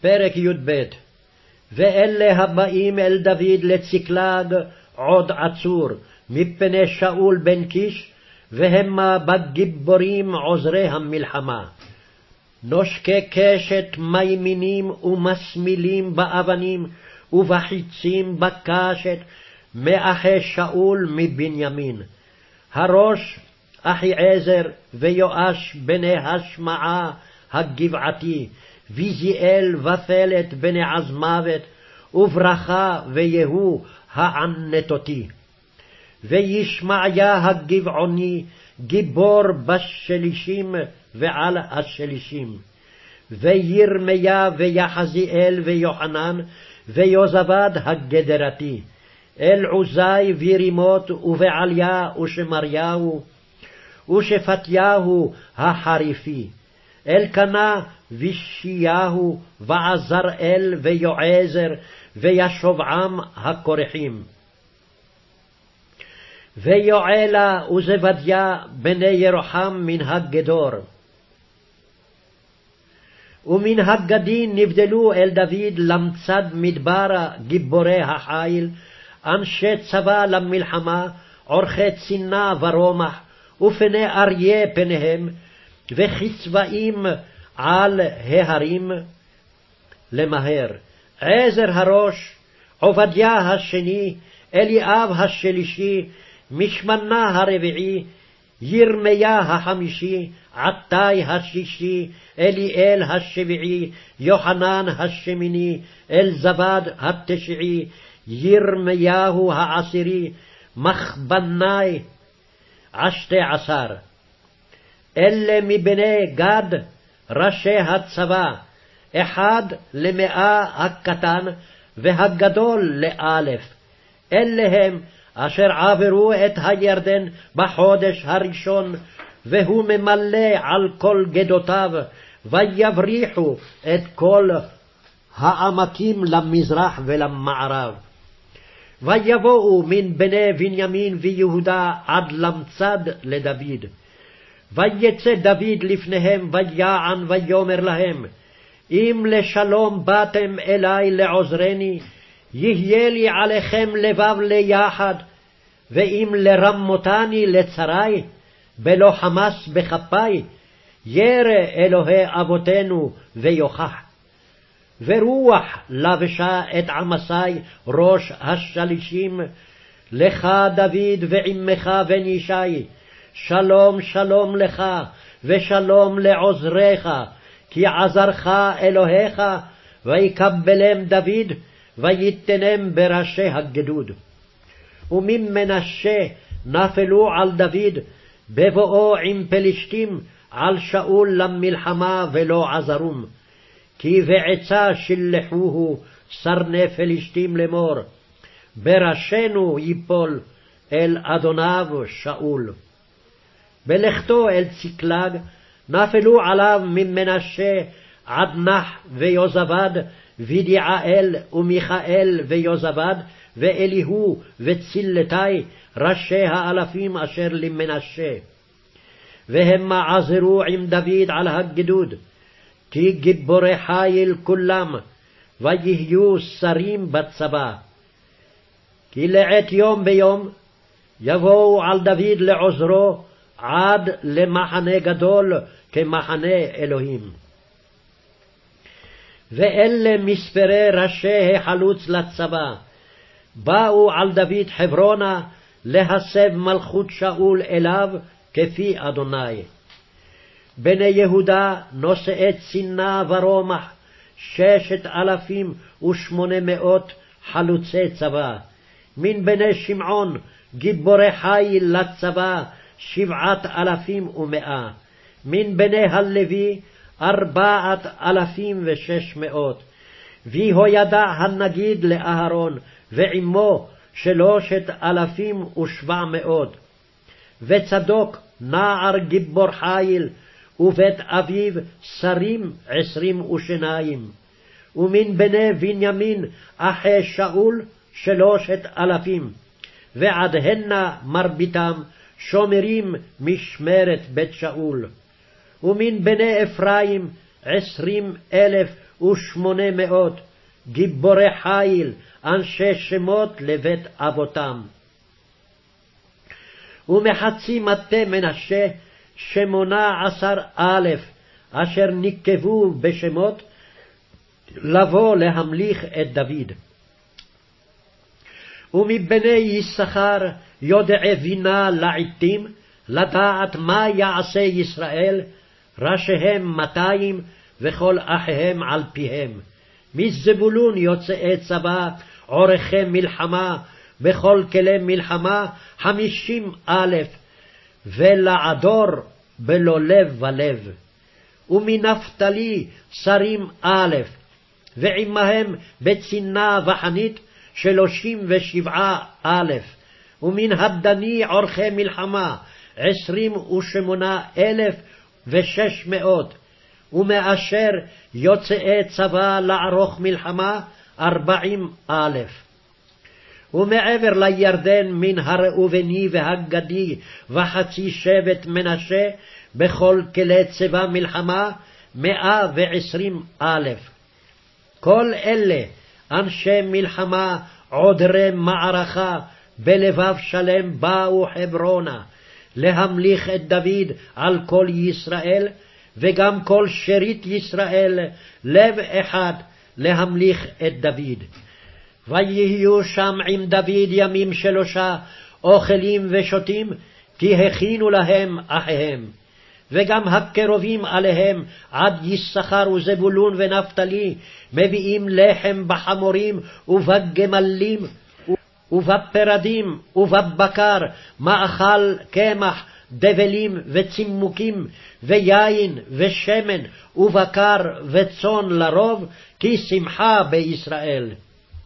פרק י"ב ואלה הבאים אל דוד לצקלג עוד עצור, מפני שאול בן קיש, והמה בגיבורים עוזרי המלחמה. נושקי קשת מימינים ומסמילים באבנים, ובחיצים בקשת, מאחי שאול מבנימין. הראש אחיעזר ויואש בני השמעה הגבעתי, ויזיאל ופלט בני עזמוות, וברכה ויהוא הענתותי. וישמעיה הגבעוני, גיבור בשלישים ועל השלישים. וירמיה ויחזיאל ויוחנן, ויוזבד הגדרתי. אל עוזי וירימות ובעליה ושמריהו, ושפטיהו החריפי. אלקנה וישיהו ועזראל ויועזר וישובעם הכורחים. ויועלה וזבדיה בני ירוחם מן הגדור. ומן הגדין נבדלו אל דוד למצד מדברה גיבורי החיל, אנשי צבא למלחמה, עורכי צינה ורומח, ופני אריה פניהם, וכצבאים על ההרים למהר. עזר הראש, עובדיה השני, אליאב השלישי, משמנה הרביעי, ירמיה החמישי, עתי השישי, אליאל השביעי, יוחנן השמיני, אלזבד התשעי, ירמיהו העשירי, מחבני עשתי עשר. אלה מבני גד ראשי הצבא, אחד למאה הקטן, והגדול לאלף. אלה הם אשר עברו את הירדן בחודש הראשון, והוא ממלא על כל גדותיו, ויבריחו את כל העמקים למזרח ולמערב. ויבואו מן בני בנימין ויהודה עד למצד לדוד. ויצא דוד לפניהם ויען ויאמר להם, אם לשלום באתם אלי לעוזרני, יהיה לי עליכם לבב ליחד, ואם לרמותני לצרי, בלא חמס בכפי, ירא אלוהי אבותינו ויוכח. ורוח לבשה את עמסי ראש השלישים, לך דוד ועמך בן ישי, שלום שלום לך, ושלום לעוזריך, כי עזרך אלוהיך, ויקבלם דוד, ויתנם בראשי הגדוד. וממנשה נפלו על דוד, בבואו עם פלשתים, על שאול למלחמה ולא עזרום. כי בעצה שלחוהו סרני פלשתים לאמור, בראשנו יפול אל אדוניו שאול. בלכתו אל צקלג, נפלו עליו ממנשה עד נח ויוזבד, וידיעאל ומיכאל ויוזבד, ואליהו וצילתי, ראשי האלפים אשר למנשה. והמה עזרו עם דוד על הגדוד, כי גיבורי חיל כולם, ויהיו שרים בצבא. כי לעת יום ביום יבואו על דוד לעוזרו, עד למחנה גדול כמחנה אלוהים. ואלה מספרי ראשי החלוץ לצבא, באו על דוד חברונה להסב מלכות שאול אליו כפי אדוני. בני יהודה נושאי צינה ורומח, ששת אלפים ושמונה מאות חלוצי צבא. מן בני שמעון גיבורי חיל לצבא, שבעת אלפים ומאה. מן בני הלוי ארבעת אלפים ושש מאות. ויהוידע הנגיד לאהרון, ועמו שלושת אלפים ושבע מאות. וצדוק נער גיבור חיל, ובית אביו שרים עשרים ושניים. ומן בני בנימין אחי שאול שלושת אלפים, ועד הנה מרביתם שומרים משמרת בית שאול. ומן בני אפרים עשרים אלף ושמונה מאות, גיבורי חיל, אנשי שמות לבית אבותם. ומחצי מטה מנשה שמונה עשר אלף, אשר נקבו בשמות, לבוא להמליך את דוד. ומבני יששכר יודעי בינה לעתים, לדעת מה יעשה ישראל, ראשיהם מאתיים, וכל אחיהם על פיהם. מזבולון יוצאי צבא, עורכי מלחמה, בכל כלי מלחמה, חמישים אלף, ולעדור בלא לב ולב. ומנפתלי שרים א', ועמהם בצינה וחנית שלושים ושבעה א', ומן הדני עורכי מלחמה עשרים ושמונה אלף ושש מאות, ומאשר יוצאי צבא לערוך מלחמה ארבעים א'. ומעבר לירדן מן הראובני והגדי וחצי שבט מנשה, בכל כלי צבא מלחמה, מאה ועשרים א'. כל אלה אנשי מלחמה, עודרי מערכה, בלבב שלם באו חברונה, להמליך את דוד על כל ישראל, וגם כל שארית ישראל, לב אחד, להמליך את דוד. ויהיו שם עם דוד ימים שלושה, אוכלים ושותים, כי הכינו להם אחיהם. וגם הקרובים עליהם עד יששכר וזבולון ונפתלי, מביאים לחם בחמורים ובגמלים ובפרדים ובבקר, מאכל קמח, דבלים וצימוקים, ויין ושמן, ובקר וצאן לרוב, כי שמחה בישראל.